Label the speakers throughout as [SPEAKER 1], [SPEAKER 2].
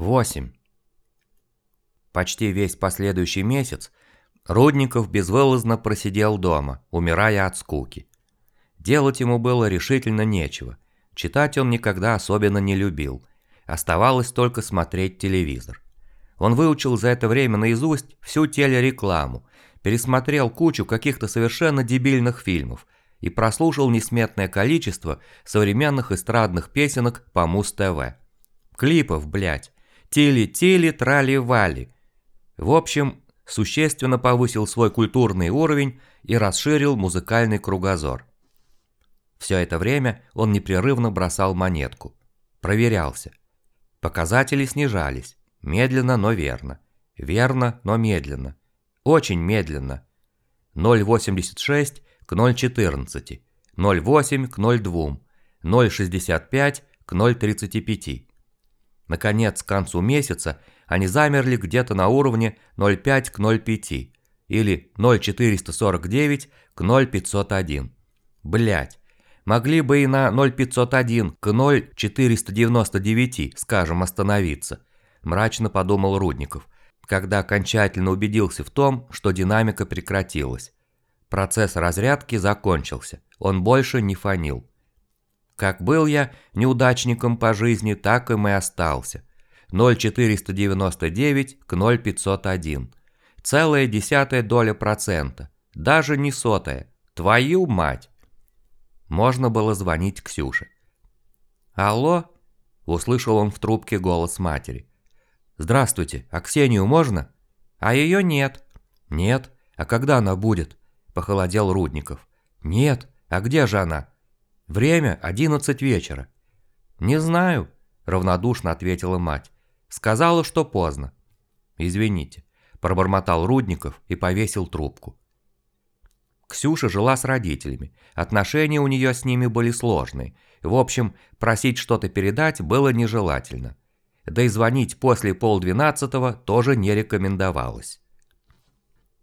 [SPEAKER 1] 8. Почти весь последующий месяц Рудников безвылазно просидел дома, умирая от скуки. Делать ему было решительно нечего. Читать он никогда особенно не любил. Оставалось только смотреть телевизор. Он выучил за это время наизусть всю телерекламу, пересмотрел кучу каких-то совершенно дебильных фильмов и прослушал несметное количество современных эстрадных песенок по Муз-ТВ. Клипов, блядь. Тили-тили, трали-вали. В общем, существенно повысил свой культурный уровень и расширил музыкальный кругозор. Все это время он непрерывно бросал монетку. Проверялся. Показатели снижались. Медленно, но верно. Верно, но медленно. Очень медленно. 0,86 к 0,14. 0,8 к 0,2. 0,65 к 0,35. Наконец, к концу месяца они замерли где-то на уровне 0,5 к 0,5 или 0,449 к 0,501. Блять, могли бы и на 0,501 к 0,499, скажем, остановиться, мрачно подумал Рудников, когда окончательно убедился в том, что динамика прекратилась. Процесс разрядки закончился, он больше не фонил. Как был я неудачником по жизни, так им и остался. 0,499 к 0,501. Целая десятая доля процента. Даже не сотая. Твою мать! Можно было звонить Ксюше. «Алло?» – услышал он в трубке голос матери. «Здравствуйте, а Ксению можно?» «А ее нет». «Нет? А когда она будет?» – похолодел Рудников. «Нет, а где же она?» Время 11 вечера. Не знаю, равнодушно ответила мать. Сказала, что поздно. Извините, пробормотал Рудников и повесил трубку. Ксюша жила с родителями. Отношения у нее с ними были сложные. В общем, просить что-то передать было нежелательно. Да и звонить после полдвенадцатого тоже не рекомендовалось.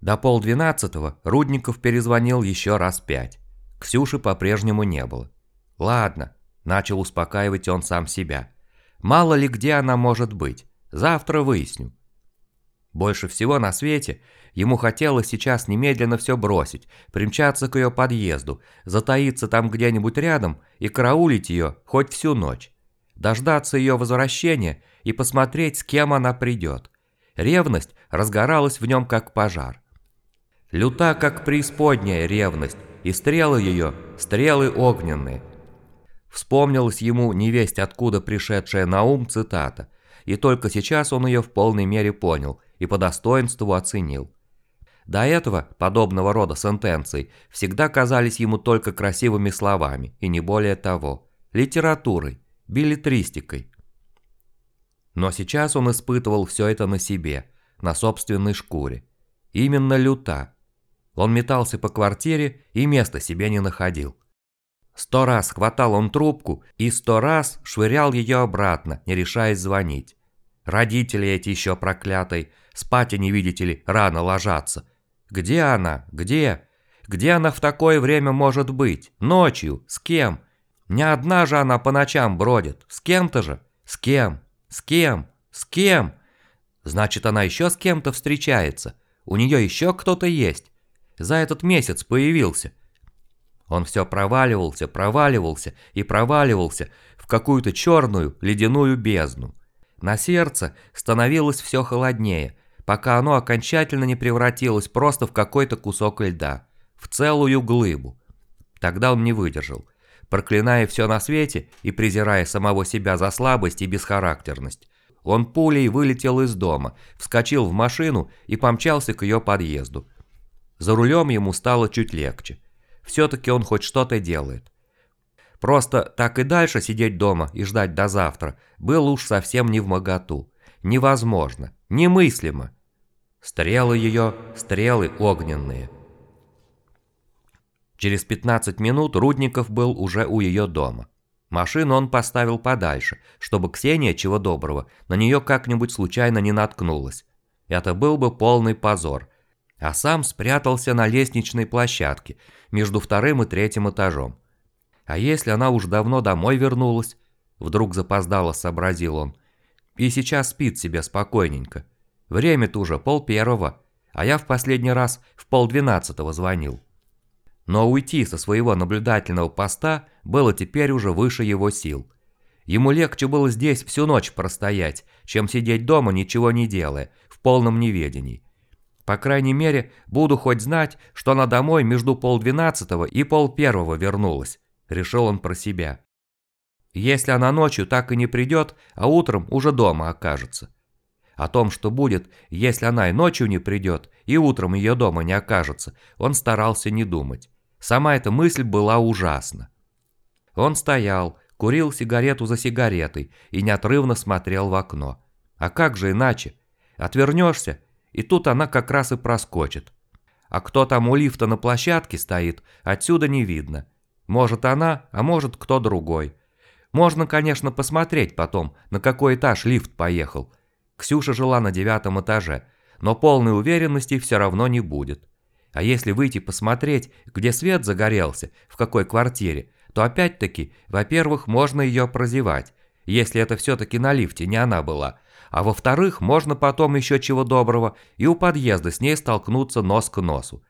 [SPEAKER 1] До полдвенадцатого Рудников перезвонил еще раз пять. Ксюши по-прежнему не было. «Ладно», – начал успокаивать он сам себя. «Мало ли где она может быть. Завтра выясню». Больше всего на свете ему хотелось сейчас немедленно все бросить, примчаться к ее подъезду, затаиться там где-нибудь рядом и караулить ее хоть всю ночь. Дождаться ее возвращения и посмотреть, с кем она придет. Ревность разгоралась в нем как пожар. Люта, как преисподняя ревность, и стрелы ее – стрелы огненные – Вспомнилась ему невесть откуда пришедшая на ум цитата, и только сейчас он ее в полной мере понял и по достоинству оценил. До этого подобного рода сентенций всегда казались ему только красивыми словами, и не более того, литературой, билетристикой. Но сейчас он испытывал все это на себе, на собственной шкуре. Именно люта. Он метался по квартире и места себе не находил. Сто раз хватал он трубку и сто раз швырял ее обратно, не решаясь звонить. Родители эти еще проклятые, спать они, видите ли, рано ложатся. Где она? Где? Где она в такое время может быть? Ночью? С кем? Не одна же она по ночам бродит. С кем-то же? С кем? С кем? С кем? Значит, она еще с кем-то встречается. У нее еще кто-то есть. За этот месяц появился. Он все проваливался, проваливался и проваливался в какую-то черную ледяную бездну. На сердце становилось все холоднее, пока оно окончательно не превратилось просто в какой-то кусок льда, в целую глыбу. Тогда он не выдержал. Проклиная все на свете и презирая самого себя за слабость и бесхарактерность, он пулей вылетел из дома, вскочил в машину и помчался к ее подъезду. За рулем ему стало чуть легче. Все-таки он хоть что-то делает. Просто так и дальше сидеть дома и ждать до завтра было уж совсем не в моготу. Невозможно, немыслимо. Стрелы ее, стрелы огненные. Через 15 минут Рудников был уже у ее дома. Машину он поставил подальше, чтобы Ксения, чего доброго, на нее как-нибудь случайно не наткнулась. Это был бы полный позор – а сам спрятался на лестничной площадке между вторым и третьим этажом. А если она уж давно домой вернулась? Вдруг запоздало сообразил он. и сейчас спит себе спокойненько. Время-то уже пол первого, а я в последний раз в полдвенадцатого звонил. Но уйти со своего наблюдательного поста было теперь уже выше его сил. Ему легче было здесь всю ночь простоять, чем сидеть дома, ничего не делая, в полном неведении. По крайней мере, буду хоть знать, что она домой между полдвенадцатого и полпервого вернулась, решил он про себя. Если она ночью так и не придет, а утром уже дома окажется. О том, что будет, если она и ночью не придет, и утром ее дома не окажется, он старался не думать. Сама эта мысль была ужасна. Он стоял, курил сигарету за сигаретой и неотрывно смотрел в окно. А как же иначе? Отвернешься, и тут она как раз и проскочит. А кто там у лифта на площадке стоит, отсюда не видно. Может она, а может кто другой. Можно, конечно, посмотреть потом, на какой этаж лифт поехал. Ксюша жила на девятом этаже, но полной уверенности все равно не будет. А если выйти посмотреть, где свет загорелся, в какой квартире, то опять-таки, во-первых, можно ее прозевать, если это все-таки на лифте не она была, а во-вторых, можно потом еще чего доброго и у подъезда с ней столкнуться нос к носу.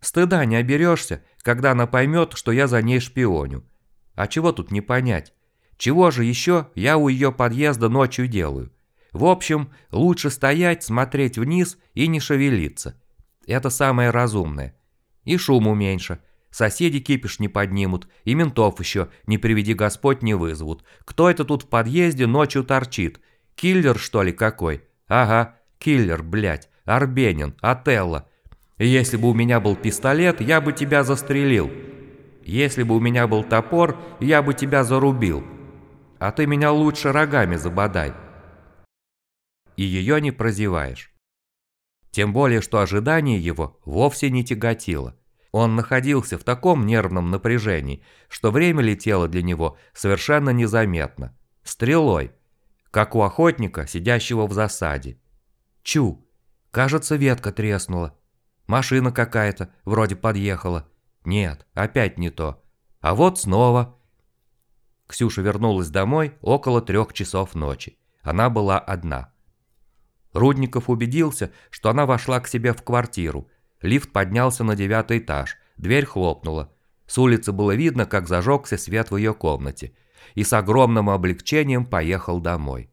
[SPEAKER 1] Стыда не оберешься, когда она поймет, что я за ней шпионю. А чего тут не понять? Чего же еще я у ее подъезда ночью делаю? В общем, лучше стоять, смотреть вниз и не шевелиться. Это самое разумное. И шуму меньше. Соседи кипиш не поднимут, и ментов еще, не приведи Господь, не вызовут. Кто это тут в подъезде ночью торчит? Киллер, что ли, какой? Ага, киллер, блядь, Арбенин, Отелло. Если бы у меня был пистолет, я бы тебя застрелил. Если бы у меня был топор, я бы тебя зарубил а ты меня лучше рогами забодай. И ее не прозеваешь. Тем более, что ожидание его вовсе не тяготило. Он находился в таком нервном напряжении, что время летело для него совершенно незаметно. Стрелой, как у охотника, сидящего в засаде. Чу, кажется, ветка треснула. Машина какая-то, вроде подъехала. Нет, опять не то. А вот снова Ксюша вернулась домой около трех часов ночи. Она была одна. Рудников убедился, что она вошла к себе в квартиру. Лифт поднялся на девятый этаж, дверь хлопнула. С улицы было видно, как зажегся свет в ее комнате. И с огромным облегчением поехал домой.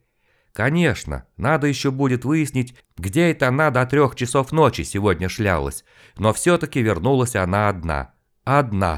[SPEAKER 1] Конечно, надо еще будет выяснить, где это она до трех часов ночи сегодня шлялась, но все-таки вернулась она одна. Одна.